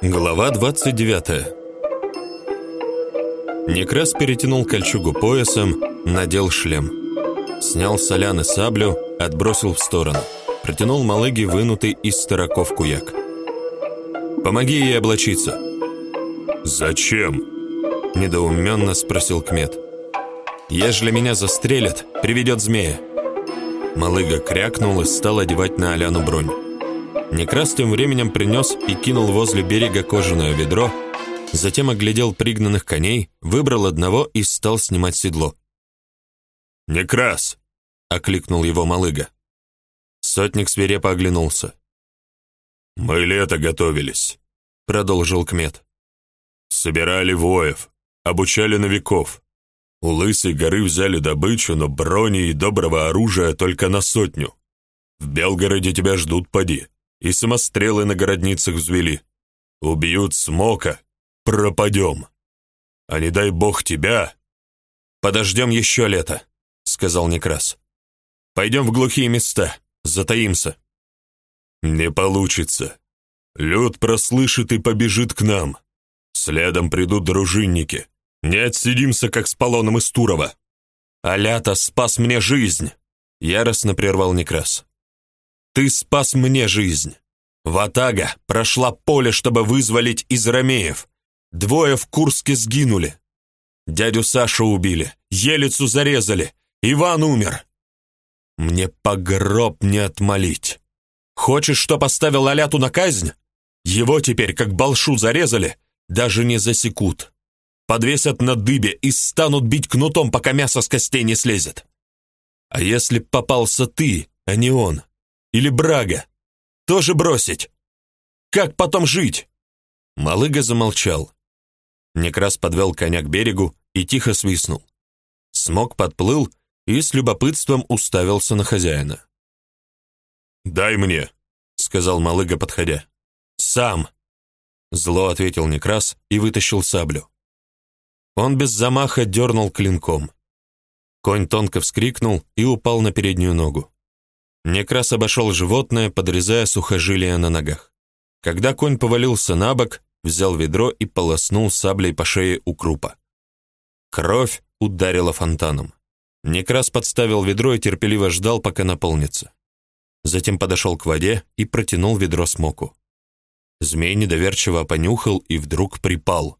Глава 29. Некрас перетянул кольчугу поясом, надел шлем. Снял соляны саблю, отбросил в сторону. Протянул малыги вынутый из староков куяк. «Помоги ей облачиться». «Зачем?» – недоуменно спросил Кмет. «Ежели меня застрелят, приведет змея». Малыга крякнул и стал одевать на Аляну бронь. Некрас тем временем принес и кинул возле берега кожаное ведро, затем оглядел пригнанных коней, выбрал одного и стал снимать седло. «Некрас!» — окликнул его Малыга. Сотник свирепо оглянулся. «Мы лето готовились», — продолжил Кмет. «Собирали воев, обучали новиков. У Лысой горы взяли добычу, но брони и доброго оружия только на сотню. В Белгороде тебя ждут, поди и самострелы на городницах взвели. Убьют смока, пропадем. А не дай бог тебя. Подождем еще лето, сказал Некрас. Пойдем в глухие места, затаимся. Не получится. Люд прослышит и побежит к нам. Следом придут дружинники. Не отсидимся, как с полоном из Турова. Алята спас мне жизнь, яростно прервал Некрас. Ты спас мне жизнь. Ватага прошла поле, чтобы вызволить из ромеев. Двое в Курске сгинули. Дядю Сашу убили, Елицу зарезали, Иван умер. Мне погроб не отмолить. Хочешь, что поставил Аляту на казнь? Его теперь, как балшу зарезали, даже не засекут. Подвесят на дыбе и станут бить кнутом, пока мясо с костей не слезет. А если попался ты, а не он? Или Брага? Тоже бросить? Как потом жить?» Малыга замолчал. Некрас подвел коня к берегу и тихо свистнул. Смог подплыл и с любопытством уставился на хозяина. «Дай мне», — сказал Малыга, подходя. «Сам», — зло ответил Некрас и вытащил саблю. Он без замаха дернул клинком. Конь тонко вскрикнул и упал на переднюю ногу. Некрас обошел животное, подрезая сухожилия на ногах. Когда конь повалился на бок, взял ведро и полоснул саблей по шее у крупа. Кровь ударила фонтаном. Некрас подставил ведро и терпеливо ждал, пока наполнится. Затем подошел к воде и протянул ведро смоку. Змей недоверчиво понюхал и вдруг припал.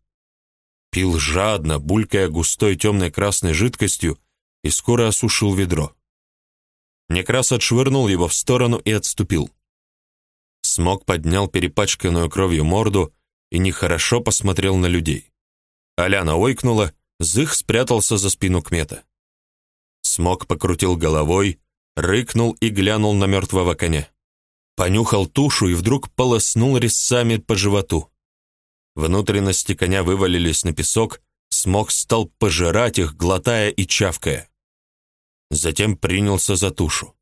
Пил жадно, булькая густой темной красной жидкостью, и скоро осушил ведро. Некрас отшвырнул его в сторону и отступил. Смог поднял перепачканную кровью морду и нехорошо посмотрел на людей. Аляна ойкнула, Зых спрятался за спину Кмета. Смог покрутил головой, рыкнул и глянул на мертвого коня. Понюхал тушу и вдруг полоснул резцами по животу. Внутренности коня вывалились на песок, Смог стал пожирать их, глотая и чавкая затем принялся за тушу.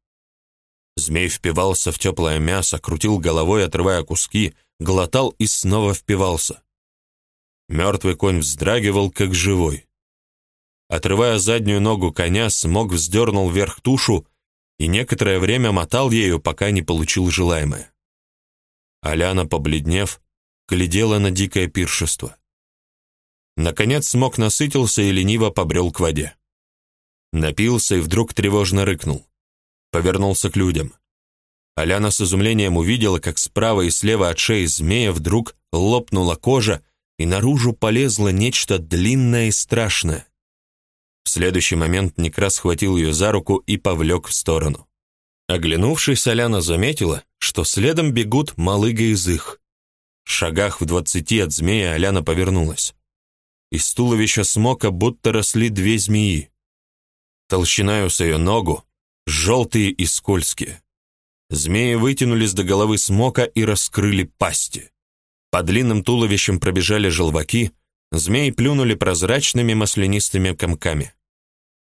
Змей впивался в теплое мясо, крутил головой, отрывая куски, глотал и снова впивался. Мертвый конь вздрагивал, как живой. Отрывая заднюю ногу коня, смог вздернул вверх тушу и некоторое время мотал ею, пока не получил желаемое. Аляна, побледнев, глядела на дикое пиршество. Наконец смог насытился и лениво побрел к воде. Напился и вдруг тревожно рыкнул. Повернулся к людям. Аляна с изумлением увидела, как справа и слева от шеи змея вдруг лопнула кожа, и наружу полезло нечто длинное и страшное. В следующий момент Некрас схватил ее за руку и повлек в сторону. Оглянувшись, Аляна заметила, что следом бегут малыга из их. В шагах в двадцати от змея Аляна повернулась. Из туловища смока будто росли две змеи толщиною с ее ногу, желтые и скользкие. Змеи вытянулись до головы смока и раскрыли пасти. По длинным туловищам пробежали желваки, змеи плюнули прозрачными маслянистыми комками.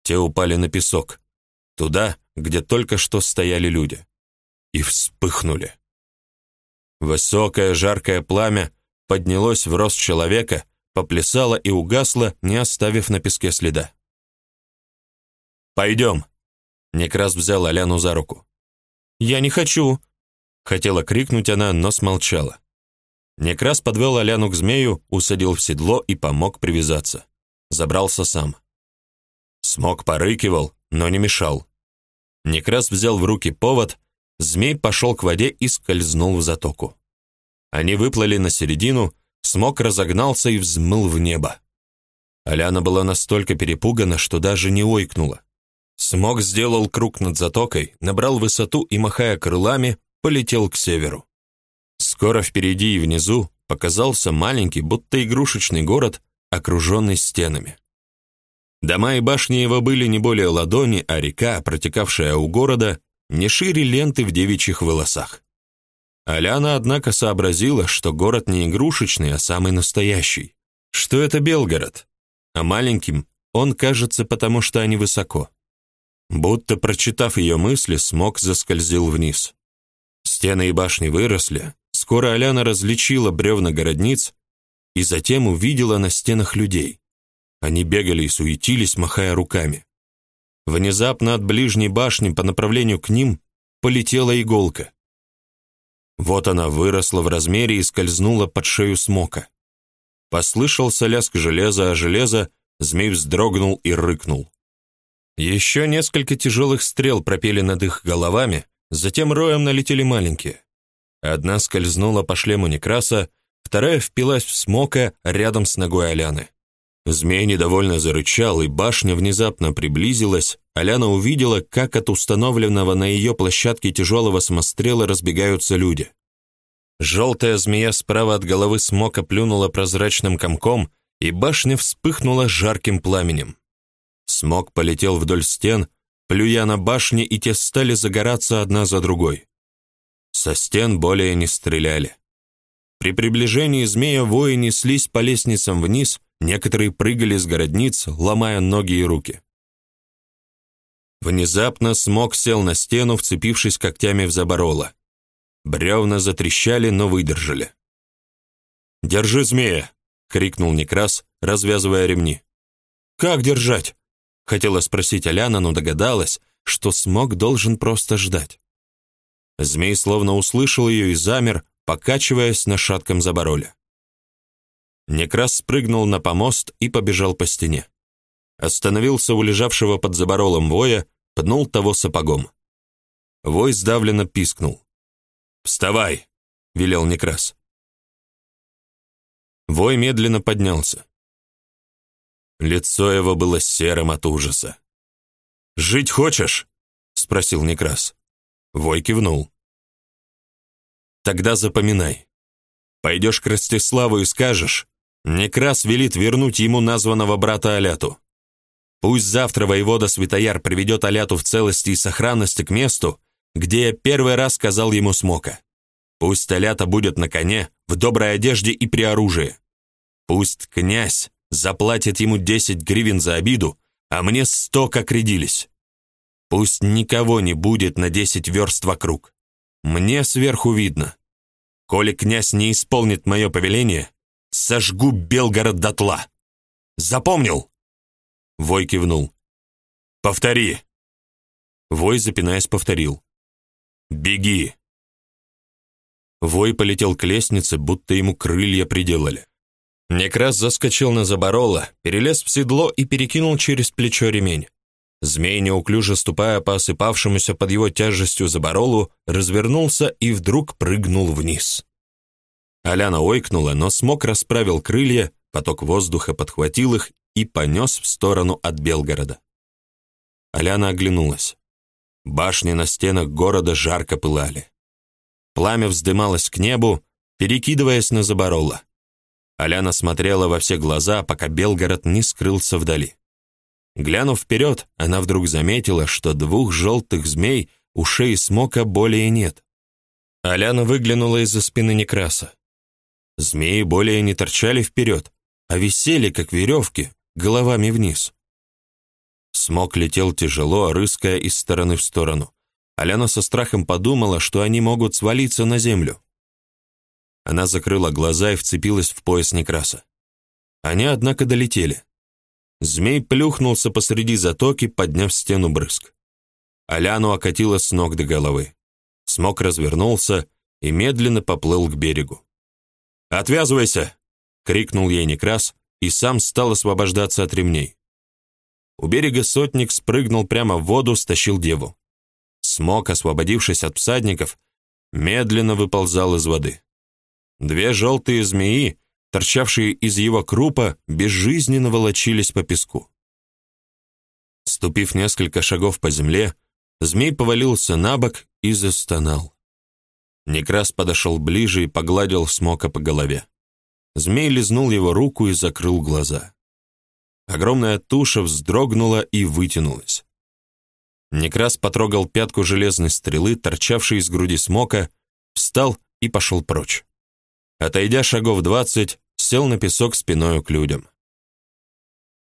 Те упали на песок, туда, где только что стояли люди, и вспыхнули. Высокое жаркое пламя поднялось в рост человека, поплясало и угасло, не оставив на песке следа. «Пойдем!» Некрас взял Аляну за руку. «Я не хочу!» Хотела крикнуть она, но смолчала. Некрас подвел Аляну к змею, усадил в седло и помог привязаться. Забрался сам. Смог порыкивал, но не мешал. Некрас взял в руки повод, змей пошел к воде и скользнул в затоку. Они выплыли на середину, смог разогнался и взмыл в небо. Аляна была настолько перепугана, что даже не ойкнула. Смог сделал круг над затокой, набрал высоту и, махая крылами, полетел к северу. Скоро впереди и внизу показался маленький, будто игрушечный город, окруженный стенами. Дома и башни его были не более ладони, а река, протекавшая у города, не шире ленты в девичьих волосах. Аляна, однако, сообразила, что город не игрушечный, а самый настоящий, что это Белгород, а маленьким он кажется, потому что они высоко. Будто прочитав ее мысли, смог заскользил вниз. Стены и башни выросли, скоро Аляна различила бревна городниц и затем увидела на стенах людей. Они бегали и суетились, махая руками. Внезапно от ближней башни по направлению к ним полетела иголка. Вот она выросла в размере и скользнула под шею смока. Послышался лязг железа о железо, змей вздрогнул и рыкнул. Еще несколько тяжелых стрел пропели над их головами, затем роем налетели маленькие. Одна скользнула по шлему Некраса, вторая впилась в смока рядом с ногой Аляны. Змей недовольно зарычал, и башня внезапно приблизилась. Аляна увидела, как от установленного на ее площадке тяжелого самострела разбегаются люди. Желтая змея справа от головы смока плюнула прозрачным комком, и башня вспыхнула жарким пламенем. Смок полетел вдоль стен, плюя на башни, и те стали загораться одна за другой. Со стен более не стреляли. При приближении змея вои неслись по лестницам вниз, Некоторые прыгали с городниц, ломая ноги и руки. Внезапно смог сел на стену, вцепившись когтями в заборола. Бревна затрещали, но выдержали. «Держи змея!» — крикнул Некрас, развязывая ремни. «Как держать?» — хотела спросить Аляна, но догадалась, что смог должен просто ждать. Змей словно услышал ее и замер, покачиваясь на шатком забороле. Некрас спрыгнул на помост и побежал по стене. Остановился у лежавшего под заборолом воя, пнул того сапогом. Вой сдавленно пискнул. «Вставай!» — велел Некрас. Вой медленно поднялся. Лицо его было серым от ужаса. «Жить хочешь?» — спросил Некрас. Вой кивнул. «Тогда запоминай. Пойдешь к Ростиславу и скажешь, Некрас велит вернуть ему названного брата Аляту. Пусть завтра воевода Святояр приведет Аляту в целости и сохранности к месту, где я первый раз сказал ему смока. Пусть Алята будет на коне, в доброй одежде и при оружии. Пусть князь заплатит ему десять гривен за обиду, а мне сто как рядились. Пусть никого не будет на десять верст вокруг. Мне сверху видно. Коли князь не исполнит мое повеление, сожгу Белгород дотла. Запомнил?» Вой кивнул. «Повтори!» Вой, запинаясь, повторил. «Беги!» Вой полетел к лестнице, будто ему крылья приделали. Некрас заскочил на заборола, перелез в седло и перекинул через плечо ремень. Змей, неуклюже ступая по осыпавшемуся под его тяжестью заборолу, развернулся и вдруг прыгнул вниз. Аляна ойкнула, но смог расправил крылья, поток воздуха подхватил их и понес в сторону от Белгорода. Аляна оглянулась. Башни на стенах города жарко пылали. Пламя вздымалось к небу, перекидываясь на Заборола. Аляна смотрела во все глаза, пока Белгород не скрылся вдали. Глянув вперед, она вдруг заметила, что двух желтых змей у шеи смока более нет. Аляна выглянула из-за спины Некраса. Змеи более не торчали вперед, а висели, как веревки, головами вниз. Смок летел тяжело, рыская из стороны в сторону. Аляна со страхом подумала, что они могут свалиться на землю. Она закрыла глаза и вцепилась в пояс Некраса. Они, однако, долетели. Змей плюхнулся посреди затоки, подняв стену брызг. Аляну окатило с ног до головы. Смок развернулся и медленно поплыл к берегу. «Отвязывайся!» — крикнул ей Некрас и сам стал освобождаться от ремней. У берега сотник спрыгнул прямо в воду, стащил деву. Смог, освободившись от всадников, медленно выползал из воды. Две желтые змеи, торчавшие из его крупа, безжизненно волочились по песку. Ступив несколько шагов по земле, змей повалился на бок и застонал. Некрас подошел ближе и погладил смока по голове. Змей лизнул его руку и закрыл глаза. Огромная туша вздрогнула и вытянулась. Некрас потрогал пятку железной стрелы, торчавшей из груди смока, встал и пошел прочь. Отойдя шагов двадцать, сел на песок спиною к людям.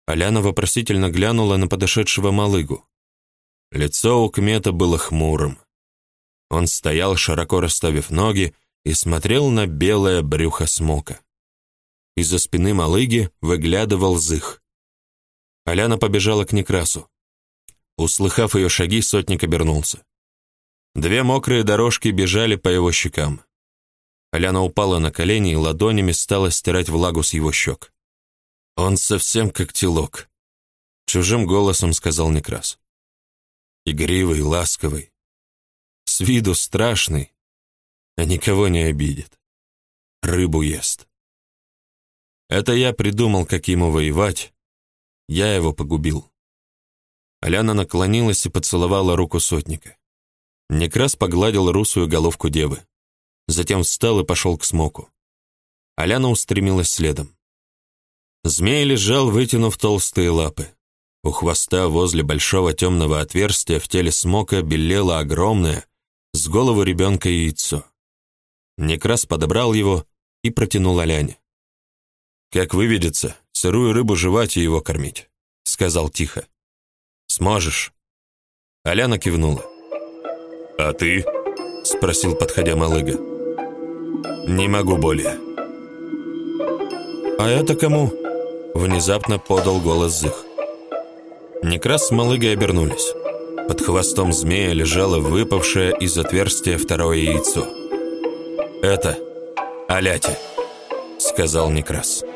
Аляна вопросительно глянула на подошедшего малыгу. Лицо у Кмета было хмурым. Он стоял, широко расставив ноги, и смотрел на белое брюхо смока. Из-за спины малыги выглядывал зых. Аляна побежала к Некрасу. Услыхав ее шаги, сотник обернулся. Две мокрые дорожки бежали по его щекам. Аляна упала на колени и ладонями стала стирать влагу с его щек. «Он совсем как телок», — чужим голосом сказал Некрас. «Игривый, ласковый, с виду страшный, а никого не обидит. Рыбу ест. Это я придумал, как ему воевать. Я его погубил». Аляна наклонилась и поцеловала руку сотника. Некрас погладил русую головку девы. Затем встал и пошел к смоку. Аляна устремилась следом. Змей лежал, вытянув толстые лапы. У хвоста возле большого темного отверстия в теле смока белело огромное, с голову ребенка яйцо. Некрас подобрал его и протянул Аляне. «Как выведется, сырую рыбу жевать и его кормить», — сказал тихо. «Сможешь?» Аляна кивнула. «А ты?» — спросил, подходя Малыга. «Не могу более». «А это кому?» — внезапно подал голос Зых. Некрас с Малыгой обернулись. Под хвостом змея лежало выпавшее из отверстия второе яйцо. «Это Аляти», — сказал Некрас. «Некрас».